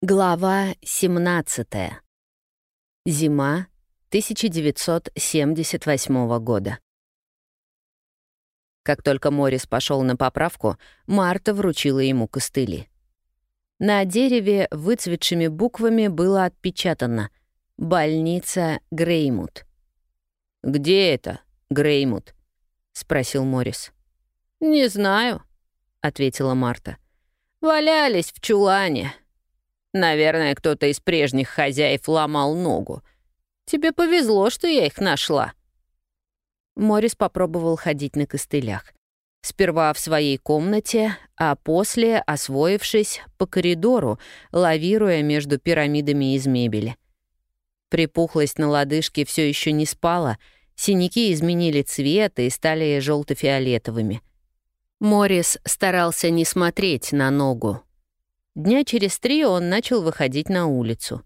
Глава 17. Зима 1978 года. Как только Морис пошел на поправку, Марта вручила ему костыли. На дереве выцветшими буквами было отпечатано «Больница Греймут». «Где это, Греймут?» — спросил Морис. «Не знаю», — ответила Марта. «Валялись в чулане, Наверное, кто-то из прежних хозяев ломал ногу. Тебе повезло, что я их нашла». Морис попробовал ходить на костылях. Сперва в своей комнате, а после, освоившись, по коридору, лавируя между пирамидами из мебели. Припухлость на лодыжке все еще не спала, синяки изменили цвет и стали желто-фиолетовыми. Морис старался не смотреть на ногу, Дня через три он начал выходить на улицу.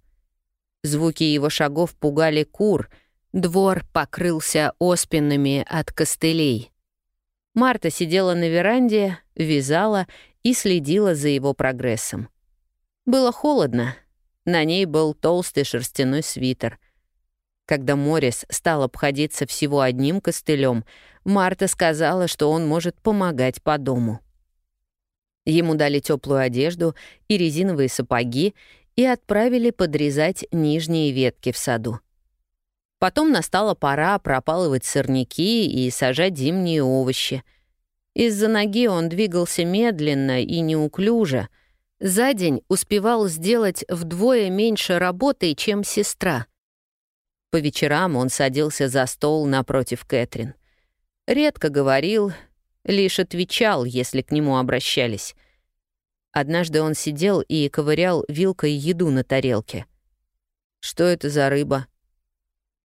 Звуки его шагов пугали кур, двор покрылся оспинами от костылей. Марта сидела на веранде, вязала и следила за его прогрессом. Было холодно, на ней был толстый шерстяной свитер. Когда Морис стал обходиться всего одним костылем, Марта сказала, что он может помогать по дому. Ему дали теплую одежду и резиновые сапоги и отправили подрезать нижние ветки в саду. Потом настала пора пропалывать сорняки и сажать зимние овощи. Из-за ноги он двигался медленно и неуклюже. За день успевал сделать вдвое меньше работы, чем сестра. По вечерам он садился за стол напротив Кэтрин. Редко говорил, лишь отвечал, если к нему обращались. Однажды он сидел и ковырял вилкой еду на тарелке. «Что это за рыба?»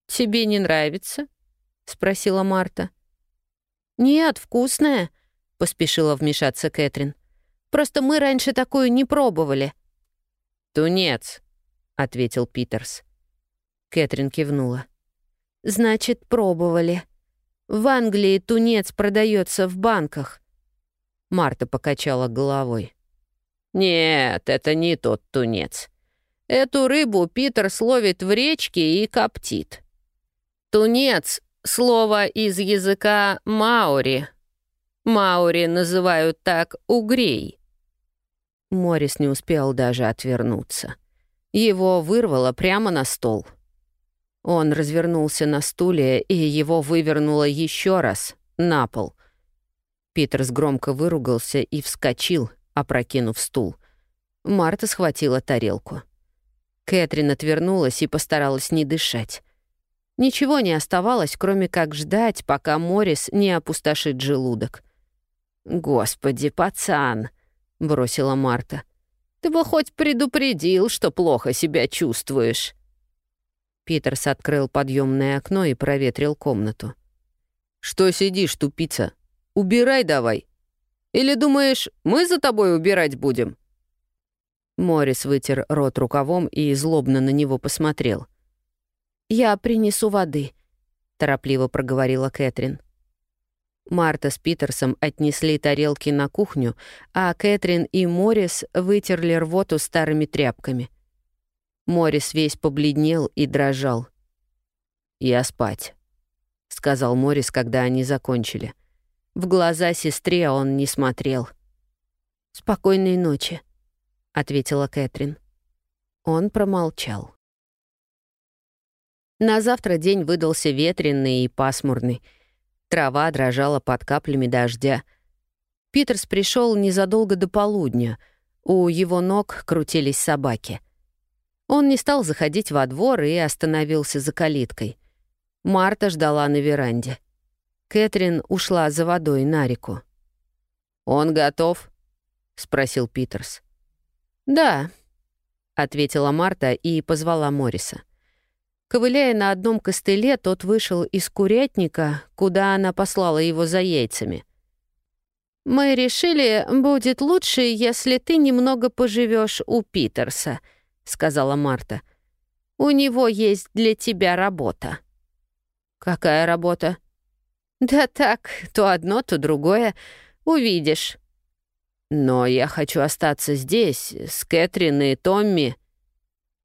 «Тебе не нравится?» — спросила Марта. «Нет, вкусная», — поспешила вмешаться Кэтрин. «Просто мы раньше такую не пробовали». «Тунец», — ответил Питерс. Кэтрин кивнула. «Значит, пробовали. В Англии тунец продается в банках». Марта покачала головой. «Нет, это не тот тунец. Эту рыбу Питер словит в речке и коптит. Тунец — слово из языка маори. Маори называют так угрей». Морис не успел даже отвернуться. Его вырвало прямо на стол — он развернулся на стуле, и его вывернуло еще раз на пол. Питерс громко выругался и вскочил, опрокинув стул. Марта схватила тарелку. Кэтрин отвернулась и постаралась не дышать. Ничего не оставалось, кроме как ждать, пока Морис не опустошит желудок. «Господи, пацан!» — бросила Марта. «Ты бы хоть предупредил, что плохо себя чувствуешь». Питерс открыл подъемное окно и проветрил комнату. «Что сидишь, тупица? Убирай давай! Или думаешь, мы за тобой убирать будем?» Морис вытер рот рукавом и злобно на него посмотрел. «Я принесу воды», — торопливо проговорила Кэтрин. Марта с Питерсом отнесли тарелки на кухню, а Кэтрин и Морис вытерли рвоту старыми тряпками — Морис весь побледнел и дрожал. «Я спать», — сказал Морис, когда они закончили. В глаза сестре он не смотрел. «Спокойной ночи», — ответила Кэтрин. Он промолчал. На завтра день выдался ветреный и пасмурный. Трава дрожала под каплями дождя. Питерс пришел незадолго до полудня. У его ног крутились собаки — он не стал заходить во двор и остановился за калиткой. Марта ждала на веранде. Кэтрин ушла за водой на реку. «Он готов?» — спросил Питерс. «Да», — ответила Марта и позвала Морриса. Ковыляя на одном костыле, тот вышел из курятника, куда она послала его за яйцами. «Мы решили, будет лучше, если ты немного поживешь у Питерса», — сказала Марта. «У него есть для тебя работа». «Какая работа?» «Да так, то одно, то другое. Увидишь». «Но я хочу остаться здесь, с Кэтрин и Томми».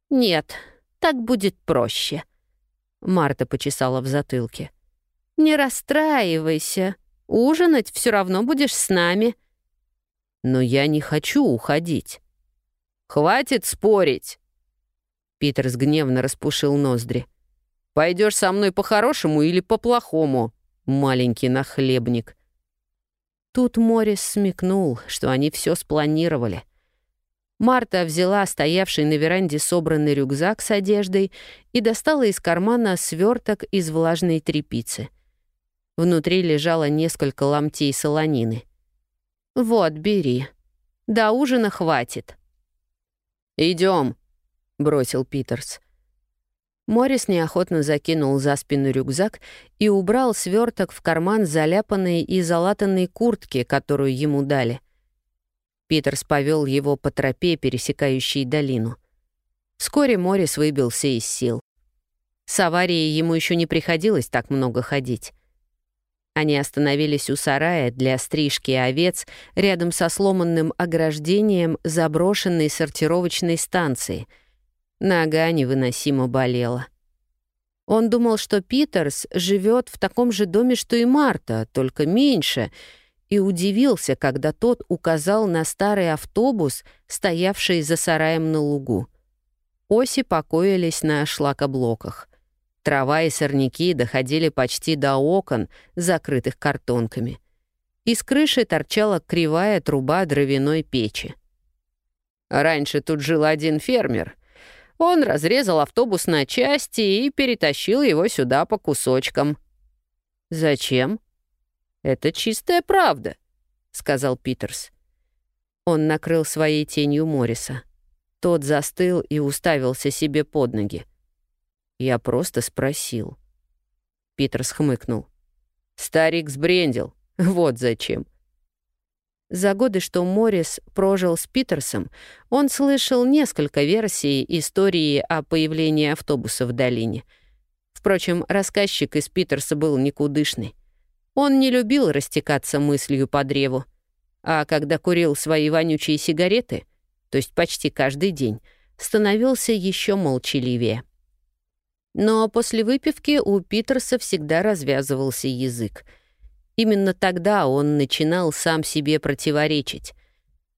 «Нет, так будет проще», — Марта почесала в затылке. «Не расстраивайся. Ужинать все равно будешь с нами». «Но я не хочу уходить». «Хватит спорить!» Питерс гневно распушил ноздри. Пойдешь со мной по-хорошему или по-плохому, маленький нахлебник?» Тут Морис смекнул, что они все спланировали. Марта взяла стоявший на веранде собранный рюкзак с одеждой и достала из кармана сверток из влажной тряпицы. Внутри лежало несколько ломтей солонины. «Вот, бери. До ужина хватит». Идем, бросил Питерс. Морис неохотно закинул за спину рюкзак и убрал сверток в карман заляпанной и залатанной куртки, которую ему дали. Питерс повел его по тропе, пересекающей долину. Вскоре Морис выбился из сил. С аварией ему еще не приходилось так много ходить. Они остановились у сарая для стрижки овец рядом со сломанным ограждением заброшенной сортировочной станции — Нога невыносимо болела. Он думал, что Питерс живет в таком же доме, что и Марта, только меньше, и удивился, когда тот указал на старый автобус, стоявший за сараем на лугу. Оси покоились на шлакоблоках. Трава и сорняки доходили почти до окон, закрытых картонками. Из крыши торчала кривая труба дровяной печи. «Раньше тут жил один фермер», он разрезал автобус на части и перетащил его сюда по кусочкам. «Зачем?» «Это чистая правда», — сказал Питерс. Он накрыл своей тенью Морриса. Тот застыл и уставился себе под ноги. Я просто спросил. Питерс хмыкнул. «Старик сбрендил. Вот зачем. За годы, что Моррис прожил с Питерсом, он слышал несколько версий истории о появлении автобуса в долине. Впрочем, рассказчик из Питерса был никудышный. Он не любил растекаться мыслью по древу. А когда курил свои вонючие сигареты, то есть почти каждый день, становился еще молчаливее. Но после выпивки у Питерса всегда развязывался язык — Именно тогда он начинал сам себе противоречить.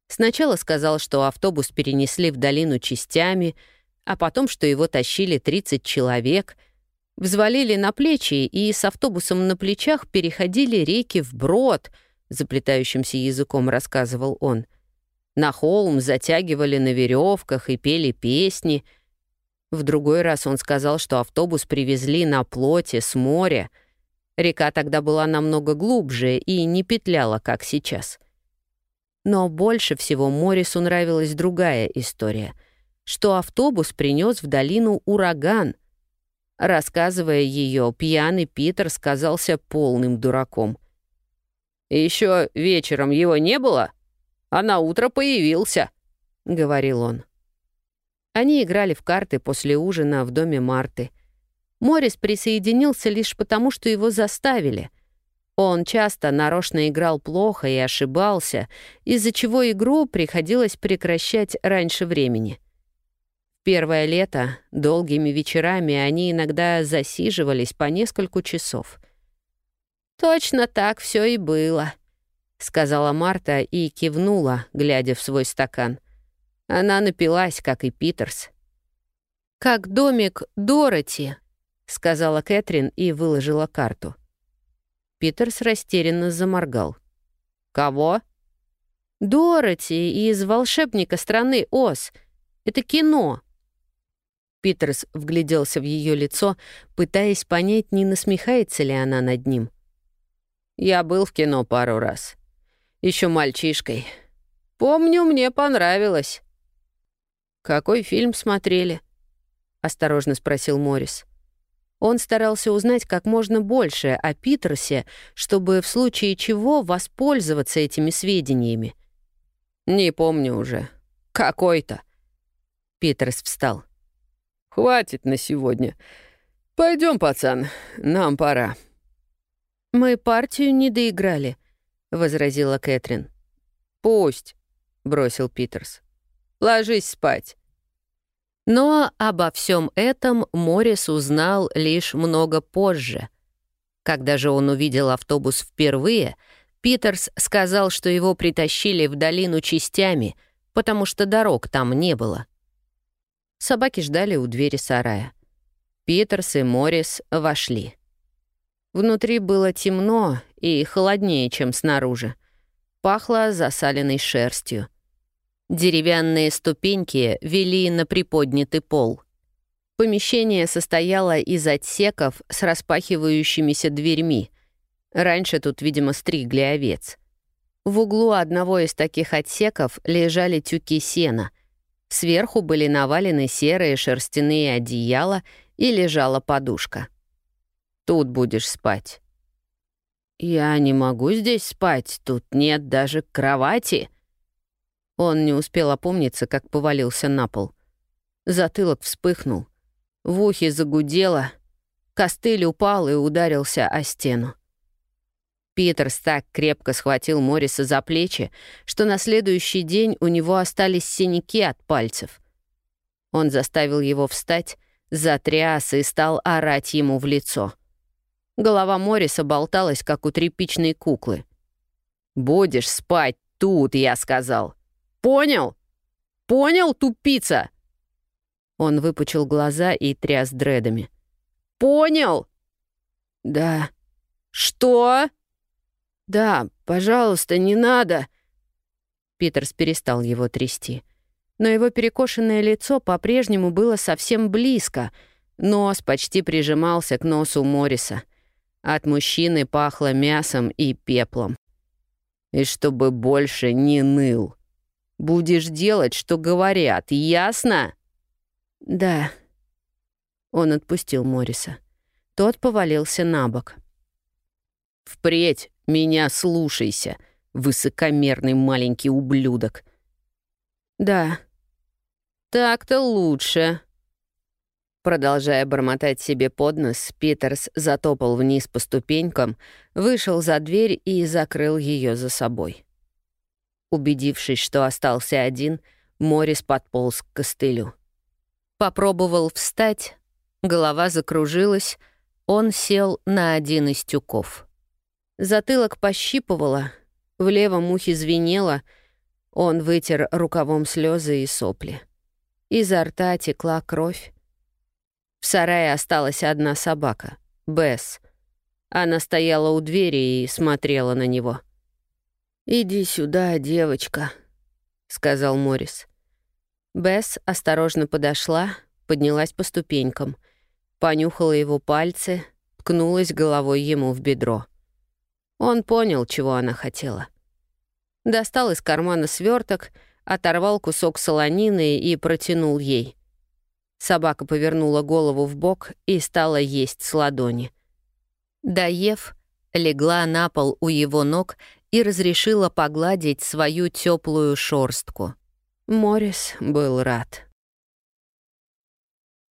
Сначала сказал, что автобус перенесли в долину частями, а потом, что его тащили 30 человек, взвалили на плечи и с автобусом на плечах переходили реки вброд, заплетающимся языком рассказывал он. На холм затягивали на веревках и пели песни. В другой раз он сказал, что автобус привезли на плоте с моря — Река тогда была намного глубже и не петляла, как сейчас. Но больше всего Морису нравилась другая история, что автобус принес в долину ураган. Рассказывая ее, пьяный Питер сказался полным дураком. Еще вечером его не было, а на утро появился», — говорил он. Они играли в карты после ужина в доме Марты — Морис присоединился лишь потому, что его заставили. Он часто нарочно играл плохо и ошибался, из-за чего игру приходилось прекращать раньше времени. Первое лето, долгими вечерами, они иногда засиживались по нескольку часов. «Точно так все и было», — сказала Марта и кивнула, глядя в свой стакан. Она напилась, как и Питерс. «Как домик Дороти», — сказала Кэтрин и выложила карту. Питерс растерянно заморгал. «Кого?» «Дороти из «Волшебника страны Оз». Это кино». Питерс вгляделся в ее лицо, пытаясь понять, не насмехается ли она над ним. «Я был в кино пару раз. Еще мальчишкой. Помню, мне понравилось». «Какой фильм смотрели?» — осторожно спросил Моррис. Он старался узнать как можно больше о Питерсе, чтобы в случае чего воспользоваться этими сведениями. «Не помню уже. Какой-то». Питерс встал. «Хватит на сегодня. Пойдем, пацан, нам пора». «Мы партию не доиграли», — возразила Кэтрин. «Пусть», — бросил Питерс. «Ложись спать». Но обо всем этом Моррис узнал лишь много позже. Когда же он увидел автобус впервые, Питерс сказал, что его притащили в долину частями, потому что дорог там не было. Собаки ждали у двери сарая. Питерс и Моррис вошли. Внутри было темно и холоднее, чем снаружи. Пахло засаленной шерстью. Деревянные ступеньки вели на приподнятый пол. Помещение состояло из отсеков с распахивающимися дверьми. Раньше тут, видимо, стригли овец. В углу одного из таких отсеков лежали тюки сена. Сверху были навалены серые шерстяные одеяла и лежала подушка. «Тут будешь спать». «Я не могу здесь спать, тут нет даже кровати», он не успел опомниться, как повалился на пол. Затылок вспыхнул. В ухе загудело. Костыль упал и ударился о стену. Питерс так крепко схватил Морриса за плечи, что на следующий день у него остались синяки от пальцев. Он заставил его встать, затряс и стал орать ему в лицо. Голова Морриса болталась, как у тряпичной куклы. «Будешь спать тут», — я сказал. Понял? Понял, тупица?» Он выпучил глаза и тряс дредами. «Понял?» «Да». «Что?» «Да, пожалуйста, не надо». Питерс перестал его трясти. Но его перекошенное лицо по-прежнему было совсем близко. Нос почти прижимался к носу Морриса. От мужчины пахло мясом и пеплом. «И чтобы больше не ныл», Будешь делать, что говорят, ясно?» «Да». Он отпустил Морриса. Тот повалился на бок. «Впредь меня слушайся, высокомерный маленький ублюдок». «Да». «Так-то лучше». Продолжая бормотать себе под нос, Питерс затопал вниз по ступенькам, вышел за дверь и закрыл ее за собой. Убедившись, что остался один, Морис подполз к костылю. Попробовал встать, голова закружилась, он сел на один из тюков. Затылок пощипывало, в левом ухе звенело, он вытер рукавом слезы и сопли. Изо рта текла кровь. В сарае осталась одна собака, Бесс. Она стояла у двери и смотрела на него — «Иди сюда, девочка», — сказал Морис. Бесс осторожно подошла, поднялась по ступенькам, понюхала его пальцы, ткнулась головой ему в бедро. Он понял, чего она хотела. Достал из кармана сверток, оторвал кусок солонины и протянул ей. Собака повернула голову в бок и стала есть с ладони. Доев, легла на пол у его ног и разрешила погладить свою теплую шорстку. Морис был рад.